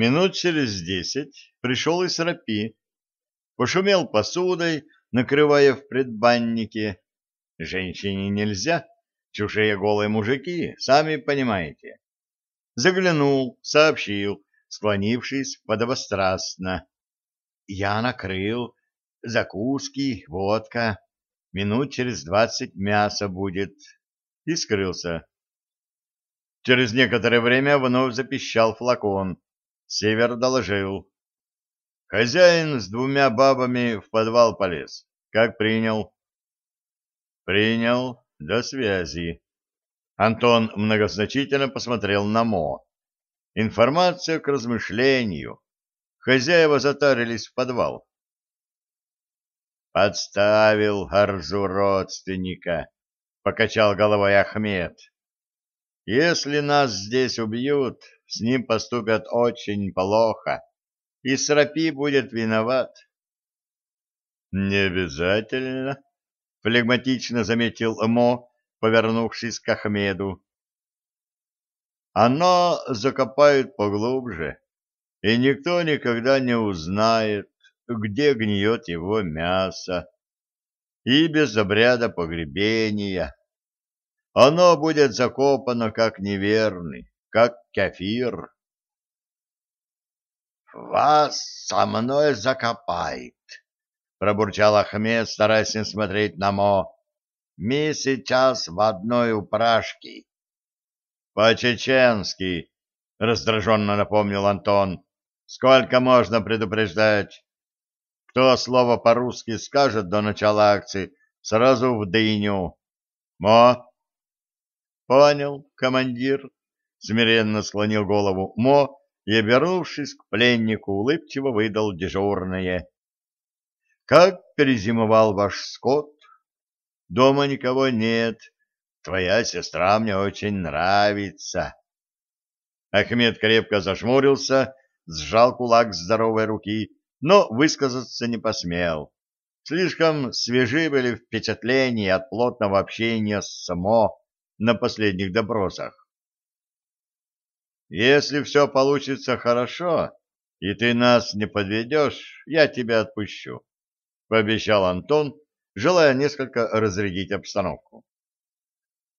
Минут через десять пришел и Срапи. Пошумел посудой, накрывая в предбаннике. Женщине нельзя, чужие голые мужики, сами понимаете. Заглянул, сообщил, склонившись подобострастно. Я накрыл, закуски, водка, минут через двадцать мясо будет. И скрылся. Через некоторое время вновь запищал флакон. Север доложил. Хозяин с двумя бабами в подвал полез. Как принял? Принял. До связи. Антон многозначительно посмотрел на Мо. Информация к размышлению. Хозяева затарились в подвал. Подставил Арзу родственника, покачал головой Ахмед. Если нас здесь убьют, с ним поступят очень плохо, и Срапи будет виноват. — Не обязательно, — флегматично заметил Мо, повернувшись к Ахмеду. — Оно закопают поглубже, и никто никогда не узнает, где гниет его мясо, и без обряда погребения. Оно будет закопано как неверный, как кефир. «Вас со мной закопает», — пробурчал Ахмед, стараясь не смотреть на Мо. «Мы сейчас в одной упряжке». «По-чеченски», — раздраженно напомнил Антон. «Сколько можно предупреждать? Кто слово по-русски скажет до начала акции, сразу в дыню. Мо?» «Понял, командир», — смиренно склонил голову Мо и, обернувшись к пленнику, улыбчиво выдал дежурное. «Как перезимовал ваш скот? Дома никого нет. Твоя сестра мне очень нравится». Ахмед крепко зажмурился, сжал кулак здоровой руки, но высказаться не посмел. Слишком свежи были впечатления от плотного общения с Само на последних допросах. Если все получится хорошо, и ты нас не подведешь, я тебя отпущу, — пообещал Антон, желая несколько разрядить обстановку.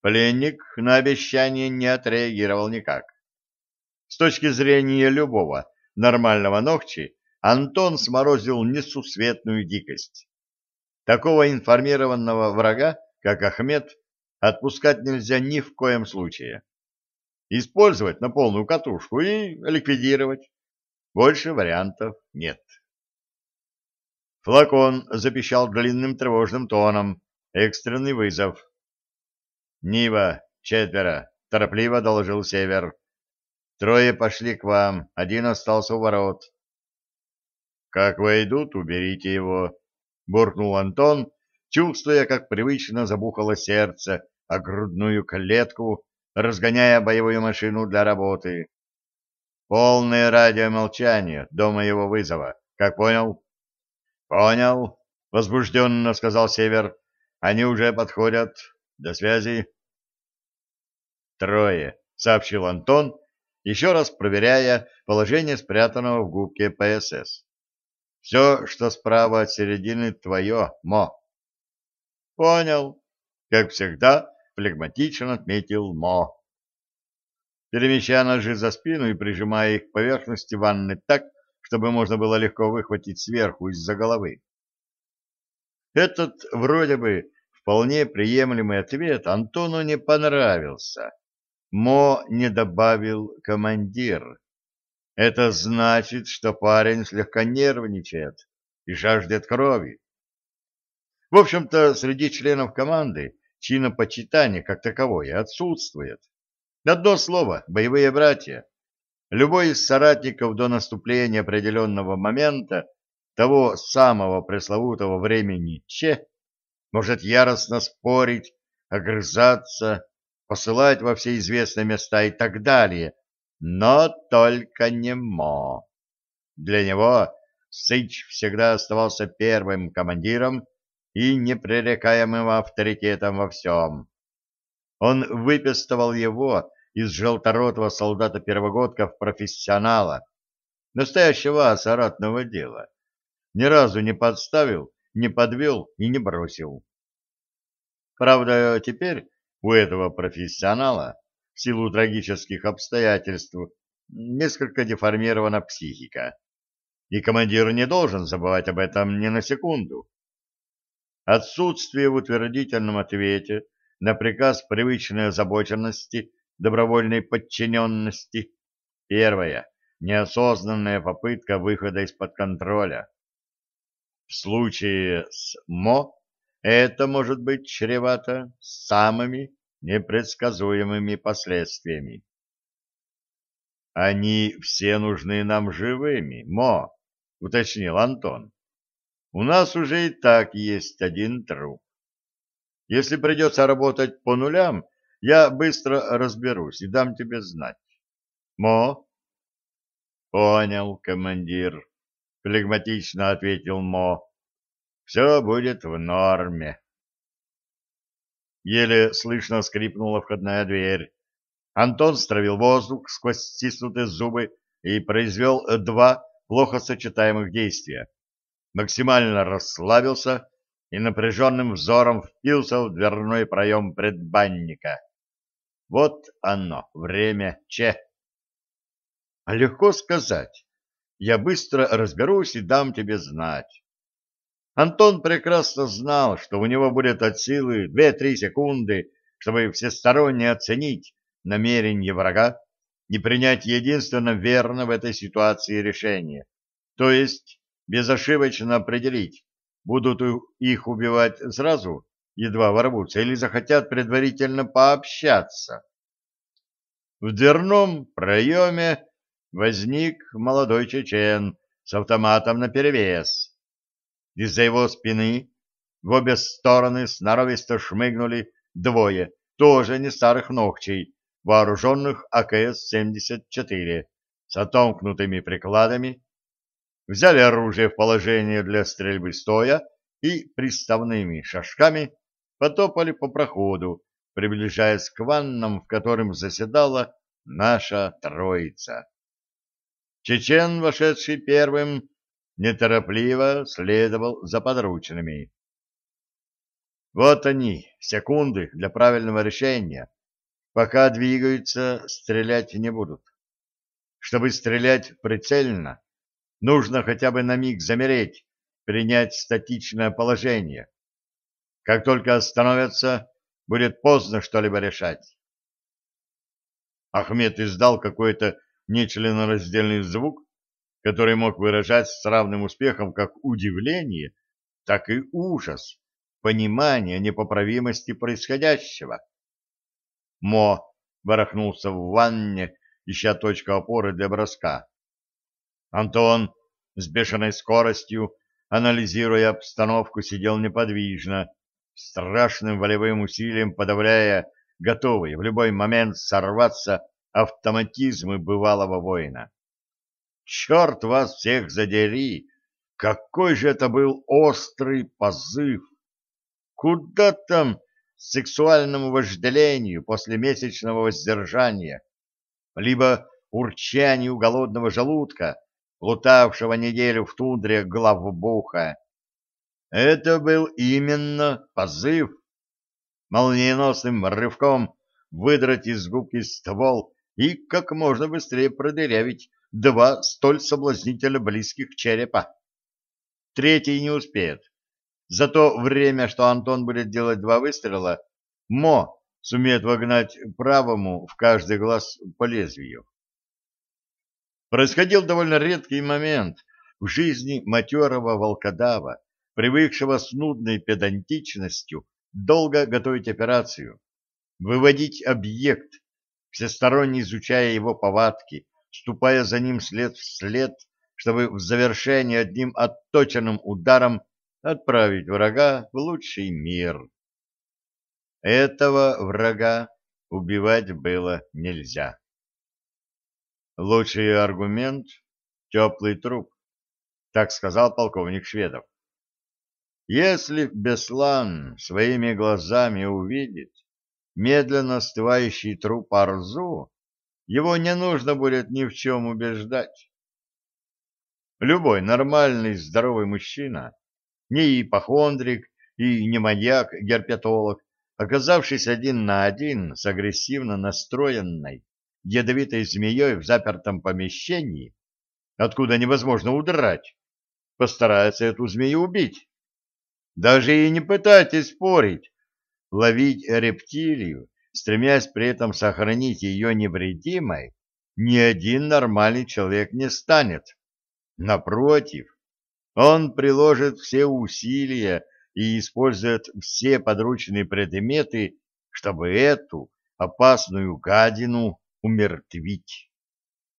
Пленник на обещание не отреагировал никак. С точки зрения любого нормального ногчи, Антон сморозил несусветную дикость. Такого информированного врага, как Ахмед, отпускать нельзя ни в коем случае использовать на полную катушку и ликвидировать. Больше вариантов нет. Флакон запищал длинным тревожным тоном. Экстренный вызов. «Нива, четверо», — торопливо доложил Север. «Трое пошли к вам, один остался у ворот». «Как войдут, уберите его», — буркнул Антон, чувствуя, как привычно забухало сердце, а грудную клетку разгоняя боевую машину для работы. Полное радиомолчание до моего вызова. Как понял? Понял, возбужденно сказал Север. Они уже подходят. До связи. Трое, сообщил Антон, еще раз проверяя положение спрятанного в губке ПСС. Все, что справа от середины, твое, Мо. Понял. Как всегда, флегматично отметил Мо. Перемещая ножи за спину и прижимая их к поверхности ванны так, чтобы можно было легко выхватить сверху из-за головы. Этот вроде бы вполне приемлемый ответ Антону не понравился. Мо не добавил командир. Это значит, что парень слегка нервничает и жаждет крови. В общем-то, среди членов команды чинопочитание как таковое отсутствует. Одно слово — боевые братья. Любой из соратников до наступления определенного момента, того самого пресловутого времени Че, может яростно спорить, огрызаться, посылать во все известные места и так далее, но только не Мо. Для него Сыч всегда оставался первым командиром и непререкаемым авторитетом во всем. Он выпестовал его из желторотого солдата-первогодка в профессионала, настоящего аса ратного дела. Ни разу не подставил, не подвел и не бросил. Правда, теперь у этого профессионала в силу трагических обстоятельств несколько деформирована психика, и командир не должен забывать об этом ни на секунду. Отсутствие в утвердительном ответе на приказ привычной озабоченности, добровольной подчиненности. Первое. Неосознанная попытка выхода из-под контроля. В случае с МО это может быть чревато самыми непредсказуемыми последствиями. «Они все нужны нам живыми, Мо», — уточнил Антон. «У нас уже и так есть один труп. Если придется работать по нулям, я быстро разберусь и дам тебе знать. Мо? Понял, командир, флегматично ответил Мо. Все будет в норме. Еле слышно скрипнула входная дверь. Антон стравил воздух сквозь стиснутые зубы и произвел два плохо сочетаемых действия. Максимально расслабился и напряженным взором впился в дверной проем предбанника. Вот оно, время Че. А легко сказать. Я быстро разберусь и дам тебе знать. Антон прекрасно знал, что у него будет от силы 2-3 секунды, чтобы всесторонне оценить намерение врага и принять единственно верно в этой ситуации решение, то есть безошибочно определить, Будут их убивать сразу, едва ворвутся, или захотят предварительно пообщаться. В дверном проеме возник молодой чечен с автоматом наперевес. Из-за его спины в обе стороны сноровисто шмыгнули двое, тоже не старых ногчей, вооруженных АКС-74 с отомкнутыми прикладами взяли оружие в положение для стрельбы стоя и приставными шажками потопали по проходу, приближаясь к ваннам, в котором заседала наша троица. Чечен, вошедший первым, неторопливо следовал за подручными. Вот они, секунды для правильного решения. Пока двигаются, стрелять не будут. Чтобы стрелять прицельно, Нужно хотя бы на миг замереть, принять статичное положение. Как только остановятся, будет поздно что-либо решать. Ахмед издал какой-то нечленораздельный звук, который мог выражать с равным успехом как удивление, так и ужас, понимание непоправимости происходящего. Мо барахнулся в ванне, ища точку опоры для броска. Антон с бешеной скоростью, анализируя обстановку, сидел неподвижно, страшным волевым усилием подавляя готовый в любой момент сорваться автоматизмы бывалого воина. Черт вас всех задери! Какой же это был острый позыв! Куда там сексуальному вожделению после месячного воздержания, либо урчанию голодного желудка, плутавшего неделю в тундре главбуха. Это был именно позыв. Молниеносным рывком выдрать из губки ствол и как можно быстрее продырявить два столь соблазнительно близких черепа. Третий не успеет. За то время, что Антон будет делать два выстрела, Мо сумеет вогнать правому в каждый глаз по лезвию происходил довольно редкий момент в жизни матерого волкодава, привыкшего с нудной педантичностью долго готовить операцию, выводить объект, всесторонне изучая его повадки, ступая за ним след в след, чтобы в завершении одним отточенным ударом отправить врага в лучший мир. Этого врага убивать было нельзя. Лучший аргумент — теплый труп, так сказал полковник Шведов. Если Беслан своими глазами увидит медленно остывающий труп Арзу, его не нужно будет ни в чем убеждать. любой нормальный здоровый мужчина, не ипохондрик и не маньяк-герпетолог, оказавшись один на один с агрессивно настроенной, ядовитой змеей в запертом помещении, откуда невозможно удрать, постарается эту змею убить. Даже и не пытайтесь спорить. Ловить рептилию, стремясь при этом сохранить ее невредимой, ни один нормальный человек не станет. Напротив, он приложит все усилия и использует все подручные предметы, чтобы эту опасную гадину умертвить.